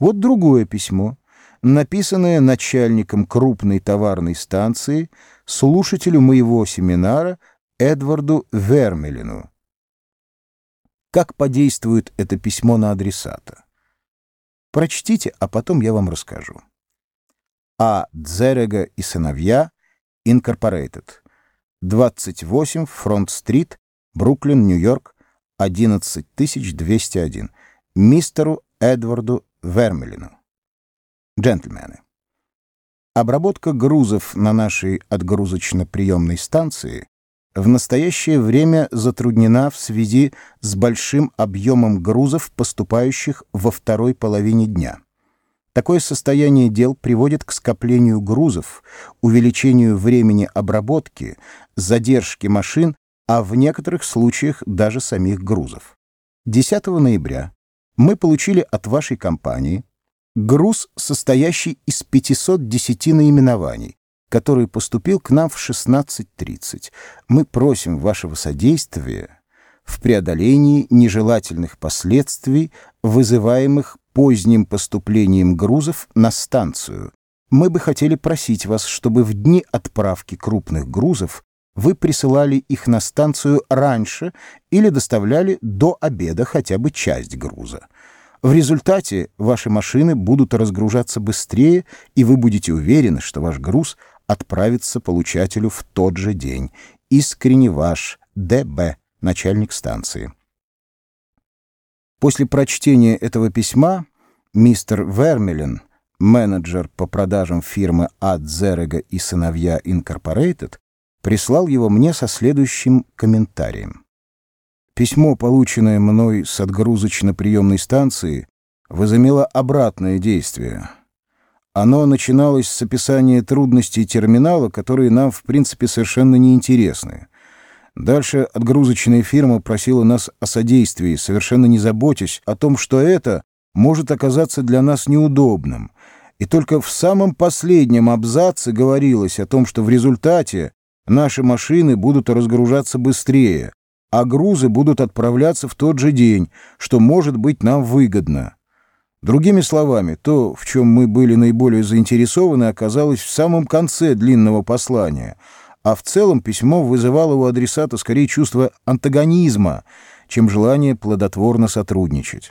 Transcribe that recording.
Вот другое письмо, написанное начальником крупной товарной станции слушателю моего семинара Эдварду Вермелину. Как подействует это письмо на адресата? Прочтите, а потом я вам расскажу. А. Дзерега и сыновья, Инкорпорейтед, 28 Фронт-стрит, Бруклин, Нью-Йорк, 11201, мистеру Эдварду Вермелину. Джентльмены, обработка грузов на нашей отгрузочно-приемной станции в настоящее время затруднена в связи с большим объемом грузов, поступающих во второй половине дня. Такое состояние дел приводит к скоплению грузов, увеличению времени обработки, задержке машин, а в некоторых случаях даже самих грузов. 10 ноября мы получили от вашей компании груз, состоящий из 510 наименований, который поступил к нам в 16.30. Мы просим вашего содействия в преодолении нежелательных последствий, вызываемых поздним поступлением грузов на станцию. Мы бы хотели просить вас, чтобы в дни отправки крупных грузов вы присылали их на станцию раньше или доставляли до обеда хотя бы часть груза. В результате ваши машины будут разгружаться быстрее, и вы будете уверены, что ваш груз отправится получателю в тот же день. Искренне ваш Д.Б., начальник станции. После прочтения этого письма мистер Вермелин, менеджер по продажам фирмы Адзерега и сыновья Инкорпорейтед, прислал его мне со следующим комментарием. Письмо, полученное мной с отгрузочно-приемной станции, возымело обратное действие. Оно начиналось с описания трудностей терминала, которые нам, в принципе, совершенно неинтересны. Дальше отгрузочная фирма просила нас о содействии, совершенно не заботясь о том, что это может оказаться для нас неудобным. И только в самом последнем абзаце говорилось о том, что в результате наши машины будут разгружаться быстрее, а грузы будут отправляться в тот же день, что может быть нам выгодно. Другими словами, то, в чем мы были наиболее заинтересованы, оказалось в самом конце длинного послания, а в целом письмо вызывало у адресата скорее чувство антагонизма, чем желание плодотворно сотрудничать.